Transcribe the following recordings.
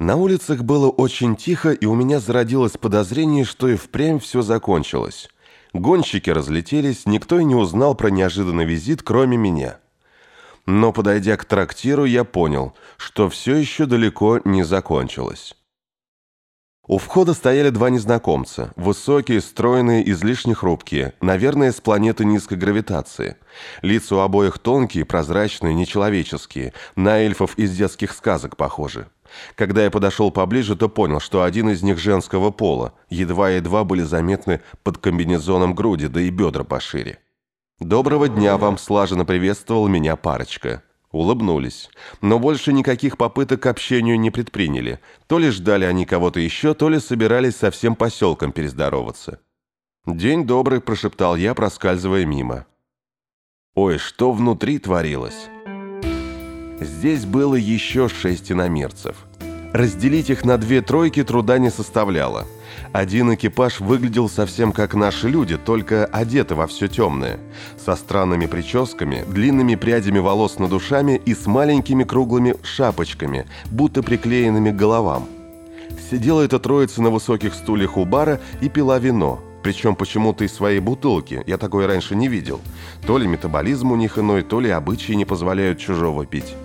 На улицах было очень тихо, и у меня зародилось подозрение, что и впрямь все закончилось. Гонщики разлетелись, никто и не узнал про неожиданный визит, кроме меня. Но, подойдя к трактиру, я понял, что все еще далеко не закончилось. У входа стояли два незнакомца, высокие, стройные, излишне хрупкие, наверное, с планеты низкой гравитации. Лица у обоих тонкие, прозрачные, нечеловеческие, на эльфов из детских сказок похожи. Когда я подошел поближе, то понял, что один из них женского пола, едва-едва были заметны под комбинезоном груди, да и бедра пошире. «Доброго дня вам!» – слаженно приветствовал меня парочка. Улыбнулись. Но больше никаких попыток к общению не предприняли. То ли ждали они кого-то еще, то ли собирались со всем поселком перездороваться. «День добрый», – прошептал я, проскальзывая мимо. Ой, что внутри творилось? Здесь было еще шесть иномерцев. Разделить их на две тройки труда не составляло – один экипаж выглядел совсем как наши люди, только одеты во все темное, со странными прическами, длинными прядями волос над ушами и с маленькими круглыми шапочками, будто приклеенными к головам. Сидела эта троица на высоких стульях у бара и пила вино, причем почему-то из своей бутылки, я такой раньше не видел. То ли метаболизм у них иной, то ли обычаи не позволяют чужого пить.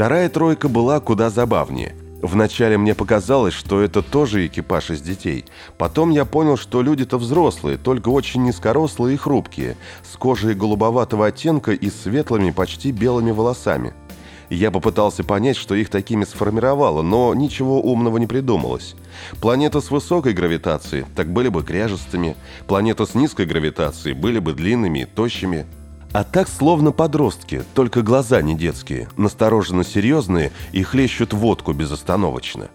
Вторая тройка была куда забавнее. Вначале мне показалось, что это тоже экипаж из детей. Потом я понял, что люди-то взрослые, только очень низкорослые и хрупкие, с кожей голубоватого оттенка и светлыми, почти белыми волосами. Я попытался понять, что их такими сформировало, но ничего умного не придумалось. Планета с высокой гравитацией, так были бы кряжестыми. Планета с низкой гравитацией были бы длинными и тощими. А так словно подростки, только глаза не детские, настороженно серьезные и хлещут водку безостановочно.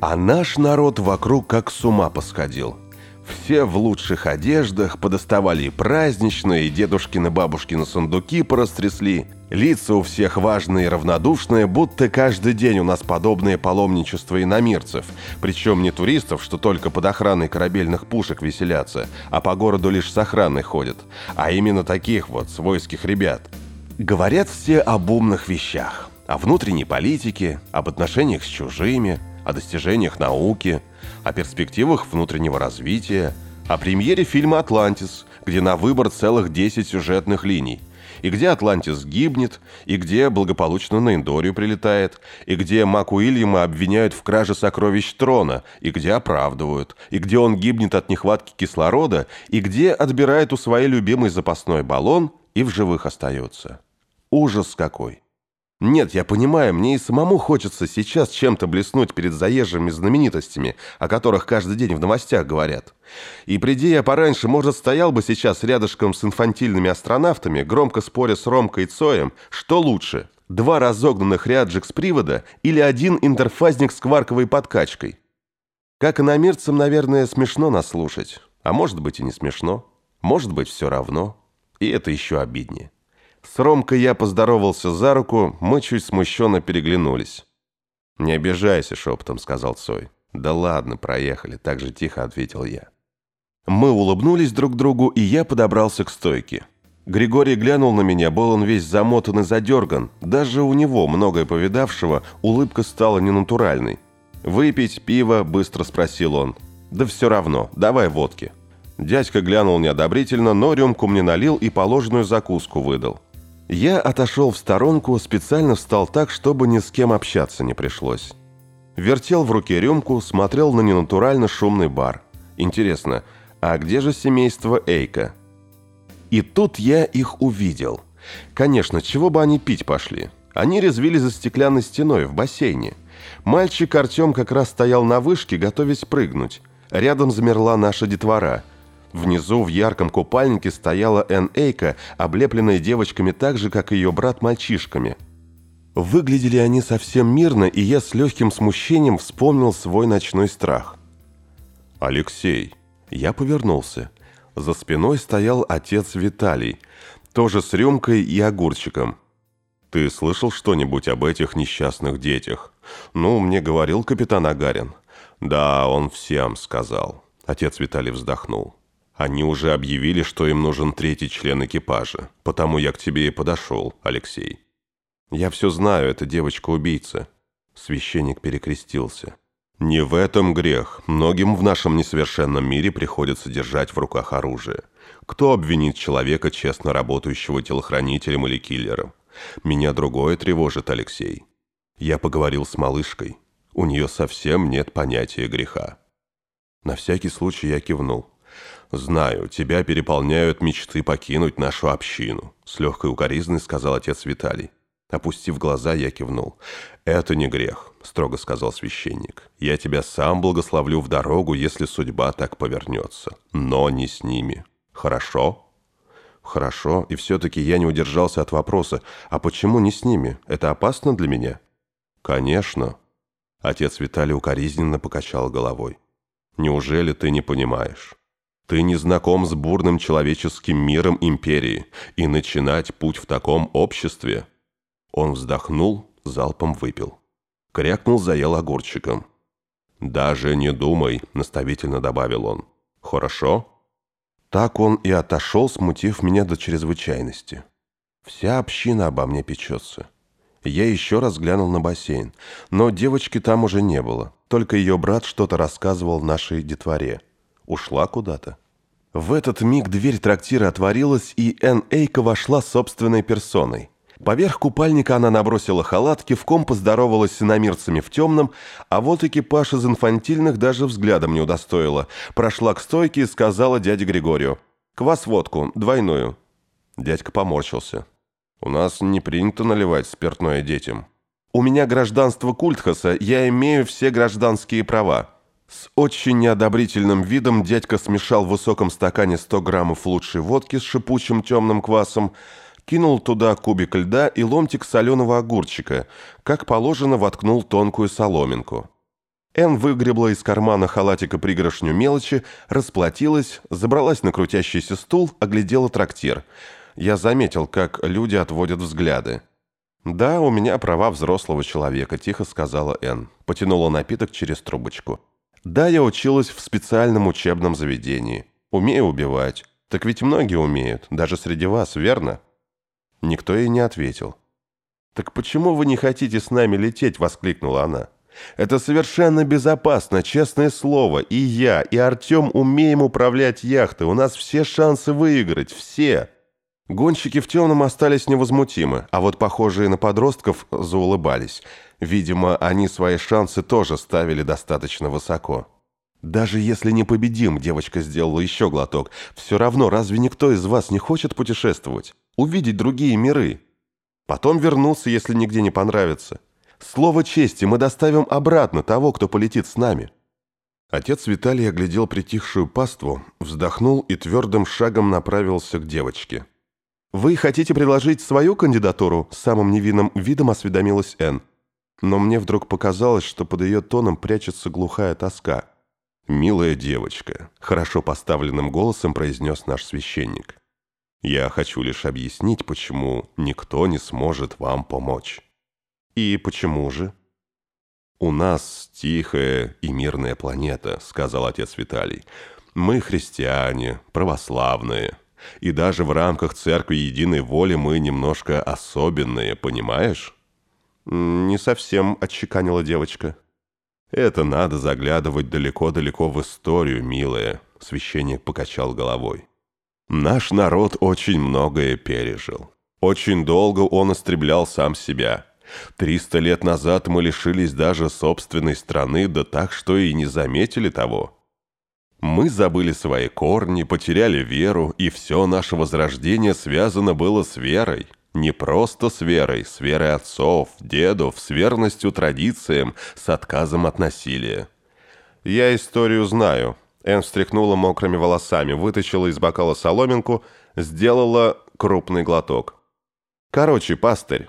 А наш народ вокруг как с ума посходил. Все в лучших одеждах, подоставали и праздничные, и дедушкины-бабушкины сундуки порастрясли. Лица у всех важные и равнодушные, будто каждый день у нас подобное паломничество иномирцев. Причем не туристов, что только под охраной корабельных пушек веселятся, а по городу лишь с охраной ходят. А именно таких вот, свойских ребят. Говорят все об умных вещах. О внутренней политике, об отношениях с чужими, о достижениях науки – о перспективах внутреннего развития, о премьере фильма «Атлантис», где на выбор целых 10 сюжетных линий, и где Атлантис гибнет, и где благополучно на Эндорию прилетает, и где Мак Уильяма обвиняют в краже сокровищ трона, и где оправдывают, и где он гибнет от нехватки кислорода, и где отбирает у своей любимый запасной баллон и в живых остается. Ужас какой! Нет, я понимаю, мне и самому хочется сейчас чем-то блеснуть перед заезжими знаменитостями, о которых каждый день в новостях говорят. И приди я пораньше, может, стоял бы сейчас рядышком с инфантильными астронавтами, громко споря с Ромкой и Цоем, что лучше, два разогнанных ряджик с привода или один интерфазник с кварковой подкачкой. Как иномирцам, наверное, смешно нас слушать. А может быть и не смешно. Может быть, все равно. И это еще обиднее. С Ромкой я поздоровался за руку, мы чуть смущенно переглянулись. «Не обижайся», — шепотом сказал Цой. «Да ладно, проехали», — так же тихо ответил я. Мы улыбнулись друг другу, и я подобрался к стойке. Григорий глянул на меня, был он весь замотан и задерган. Даже у него, многое повидавшего, улыбка стала ненатуральной. «Выпить пиво?» – быстро спросил он. «Да все равно, давай водки». Дядька глянул неодобрительно, но рюмку мне налил и положенную закуску выдал. Я отошел в сторонку, специально встал так, чтобы ни с кем общаться не пришлось. Вертел в руке рюмку, смотрел на ненатурально шумный бар. Интересно, а где же семейство Эйка? И тут я их увидел. Конечно, чего бы они пить пошли? Они резвили за стеклянной стеной в бассейне. Мальчик Артем как раз стоял на вышке, готовясь прыгнуть. Рядом замерла наша детвора – Внизу в ярком купальнике стояла Эн Эйка, облепленная девочками так же, как и ее брат мальчишками. Выглядели они совсем мирно, и я с легким смущением вспомнил свой ночной страх. «Алексей!» Я повернулся. За спиной стоял отец Виталий, тоже с рюмкой и огурчиком. «Ты слышал что-нибудь об этих несчастных детях?» «Ну, мне говорил капитан Агарин». «Да, он всем сказал». Отец Виталий вздохнул. Они уже объявили, что им нужен третий член экипажа. Потому я к тебе и подошел, Алексей. Я все знаю, это девочка-убийца. Священник перекрестился. «Не в этом грех. Многим в нашем несовершенном мире приходится держать в руках оружие. Кто обвинит человека, честно работающего телохранителем или киллером? Меня другое тревожит, Алексей. Я поговорил с малышкой. У нее совсем нет понятия греха». На всякий случай я кивнул. «Знаю, тебя переполняют мечты покинуть нашу общину», — с легкой укоризной сказал отец Виталий. Опустив глаза, я кивнул. «Это не грех», — строго сказал священник. «Я тебя сам благословлю в дорогу, если судьба так повернется. Но не с ними. Хорошо?» «Хорошо, и все-таки я не удержался от вопроса, а почему не с ними? Это опасно для меня?» «Конечно». Отец Виталий укоризненно покачал головой. «Неужели ты не понимаешь? Ты не знаком с бурным человеческим миром империи, и начинать путь в таком обществе он вздохнул, залпом выпил. Крякнул, заел огурчиком. «Даже не думай», — наставительно добавил он. «Хорошо?» Так он и отошел, смутив меня до чрезвычайности. Вся община обо мне печется. Я еще раз глянул на бассейн, но девочки там уже не было. Только ее брат что-то рассказывал нашей детворе. Ушла куда-то. В этот миг дверь трактира отворилась, и Эн Эйка вошла собственной персоной. Поверх купальника она набросила халат, кивком поздоровалась с иномирцами в темном, а вот экипаж из инфантильных даже взглядом не удостоила. Прошла к стойке и сказала дяде Григорию. «Квас водку, двойную». Дядька поморщился. «У нас не принято наливать спиртное детям». «У меня гражданство Культхаса, я имею все гражданские права». С очень неодобрительным видом дядька смешал в высоком стакане 100 граммов лучшей водки с шипучим темным квасом, кинул туда кубик льда и ломтик соленого огурчика, как положено воткнул тонкую соломинку. Эн выгребла из кармана халатика пригоршню мелочи, расплатилась, забралась на крутящийся стул, оглядела трактир. Я заметил, как люди отводят взгляды. «Да, у меня права взрослого человека», – тихо сказала Эн. Потянула напиток через трубочку. «Да, я училась в специальном учебном заведении. Умею убивать. Так ведь многие умеют, даже среди вас, верно?» Никто ей не ответил. «Так почему вы не хотите с нами лететь?» – воскликнула она. «Это совершенно безопасно, честное слово. И я, и Артем умеем управлять яхтой. У нас все шансы выиграть, все!» Гонщики в темном остались невозмутимы, а вот похожие на подростков заулыбались. Видимо, они свои шансы тоже ставили достаточно высоко. «Даже если не победим», – девочка сделала еще глоток, – «все равно разве никто из вас не хочет путешествовать? увидеть другие миры. Потом вернуться, если нигде не понравится. Слово чести мы доставим обратно того, кто полетит с нами». Отец Виталий оглядел притихшую паству, вздохнул и твердым шагом направился к девочке. «Вы хотите предложить свою кандидатуру?» С самым невинным видом осведомилась Энн. Но мне вдруг показалось, что под ее тоном прячется глухая тоска. «Милая девочка», — хорошо поставленным голосом произнес наш священник. Я хочу лишь объяснить, почему никто не сможет вам помочь. И почему же? У нас тихая и мирная планета, сказал отец Виталий. Мы христиане, православные. И даже в рамках церкви единой воли мы немножко особенные, понимаешь? Не совсем отчеканила девочка. Это надо заглядывать далеко-далеко в историю, милая, священник покачал головой. Наш народ очень многое пережил. Очень долго он истреблял сам себя. Триста лет назад мы лишились даже собственной страны, да так, что и не заметили того. Мы забыли свои корни, потеряли веру, и все наше возрождение связано было с верой. Не просто с верой, с верой отцов, дедов, с верностью традициям, с отказом от насилия. Я историю знаю, Энн встряхнула мокрыми волосами, вытащила из бокала соломинку, сделала крупный глоток. «Короче, пастырь».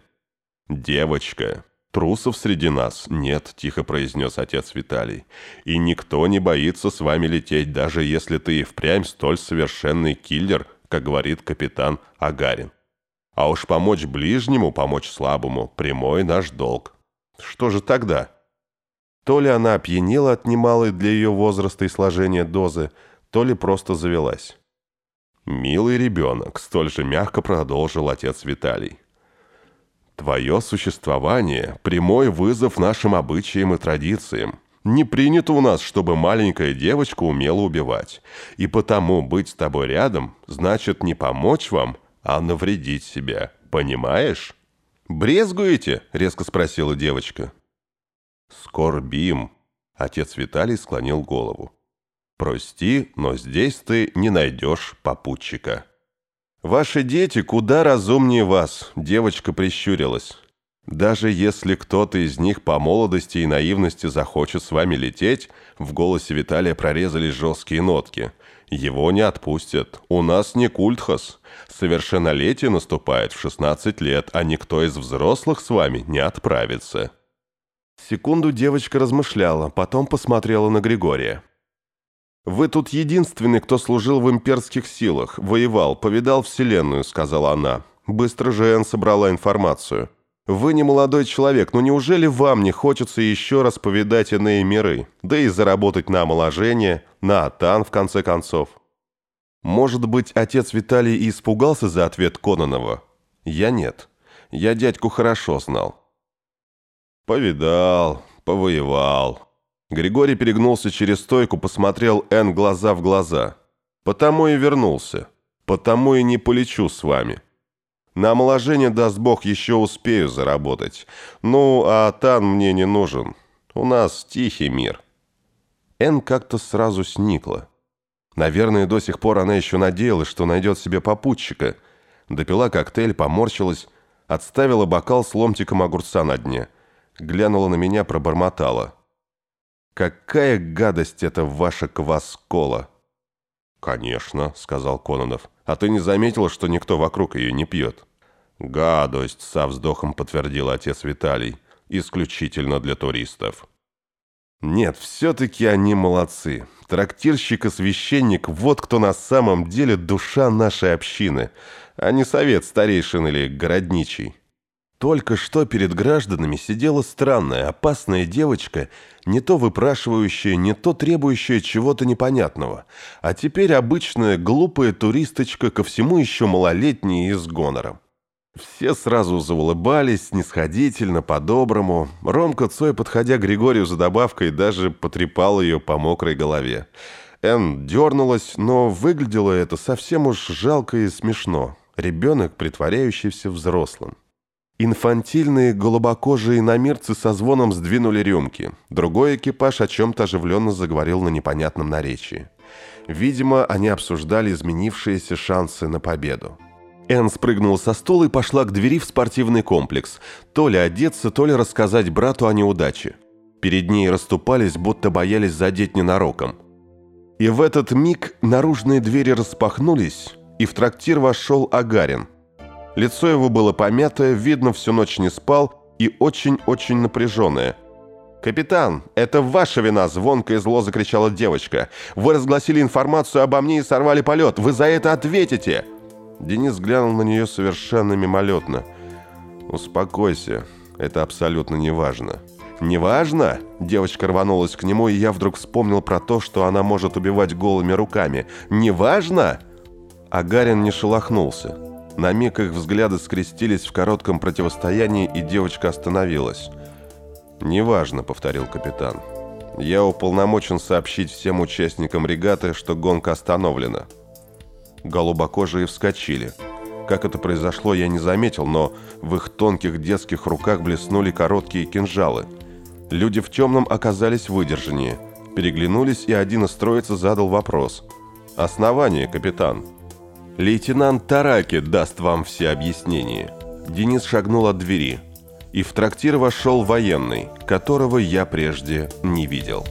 «Девочка, трусов среди нас нет», — тихо произнес отец Виталий. «И никто не боится с вами лететь, даже если ты и впрямь столь совершенный киллер, как говорит капитан Агарин. А уж помочь ближнему, помочь слабому — прямой наш долг. Что же тогда?» То ли она опьянела от немалой для ее возраста и сложения дозы, то ли просто завелась. «Милый ребенок», — столь же мягко продолжил отец Виталий. Твое существование – прямой вызов нашим обычаям и традициям. Не принято у нас, чтобы маленькая девочка умела убивать. И потому быть с тобой рядом значит не помочь вам, а навредить себе. Понимаешь? «Брезгуете?» – резко спросила девочка. «Скорбим», – отец Виталий склонил голову. «Прости, но здесь ты не найдешь попутчика». «Ваши дети куда разумнее вас», – девочка прищурилась. «Даже если кто-то из них по молодости и наивности захочет с вами лететь», в голосе Виталия прорезались жесткие нотки. «Его не отпустят. У нас не культхос. Совершеннолетие наступает в 16 лет, а никто из взрослых с вами не отправится». Секунду девочка размышляла, потом посмотрела на Григория. «Вы тут единственный, кто служил в имперских силах, воевал, повидал Вселенную», — сказала она. Быстро же Энн собрала информацию. «Вы не молодой человек, но неужели вам не хочется еще раз повидать иные миры, да и заработать на омоложение, на атан, в конце концов?» Может быть, отец Виталий и испугался за ответ Кононова? Я нет. Я дядьку хорошо знал. «Повидал, повоевал», Григорий перегнулся через стойку, посмотрел Эн глаза в глаза. «Потому и вернулся. Потому и не полечу с вами. На омоложение, даст Бог, еще успею заработать. Ну, а Тан мне не нужен. У нас тихий мир». Эн как-то сразу сникла. Наверное, до сих пор она еще надеялась, что найдет себе попутчика. Допила коктейль, поморщилась, отставила бокал с ломтиком огурца на дне. Глянула на меня, пробормотала – «Какая гадость это ваша квас-кола!» «Конечно», — сказал Кононов. «А ты не заметила, что никто вокруг ее не пьет?» «Гадость», — со вздохом подтвердил отец Виталий. «Исключительно для туристов». «Нет, все-таки они молодцы. Трактирщик и священник — вот кто на самом деле душа нашей общины, а не совет старейшин или городничий». Только что перед гражданами сидела странная, опасная девочка, не то выпрашивающая, не то требующая чего-то непонятного, а теперь обычная глупая туристочка, ко всему еще малолетняя и с гонором. Все сразу заулыбались, снисходительно, по-доброму. Ромка Цой, подходя к Григорию за добавкой, даже потрепал ее по мокрой голове. Эн дернулась, но выглядело это совсем уж жалко и смешно. Ребенок, притворяющийся взрослым. Инфантильные голубокожие намирцы со звоном сдвинули рюмки. Другой экипаж о чем-то оживленно заговорил на непонятном наречии. Видимо, они обсуждали изменившиеся шансы на победу. Энн спрыгнула со стула и пошла к двери в спортивный комплекс. То ли одеться, то ли рассказать брату о неудаче. Перед ней расступались, будто боялись задеть ненароком. И в этот миг наружные двери распахнулись, и в трактир вошел Агарин – Лицо его было помятое, видно, всю ночь не спал и очень-очень напряженное. «Капитан, это ваша вина!» – звонко и зло закричала девочка. «Вы разгласили информацию обо мне и сорвали полет! Вы за это ответите!» Денис глянул на нее совершенно мимолетно. «Успокойся, это абсолютно неважно». «Неважно?» – девочка рванулась к нему, и я вдруг вспомнил про то, что она может убивать голыми руками. «Неважно?» Агарин не шелохнулся. На миг их взгляды скрестились в коротком противостоянии, и девочка остановилась. «Неважно», — повторил капитан. «Я уполномочен сообщить всем участникам регаты, что гонка остановлена». Голубокожие вскочили. Как это произошло, я не заметил, но в их тонких детских руках блеснули короткие кинжалы. Люди в темном оказались выдержаннее. Переглянулись, и один из троицы задал вопрос. «Основание, капитан?» Лейтенант Тараки даст вам все объяснения. Денис шагнул от двери, и в трактир вошел военный, которого я прежде не видел.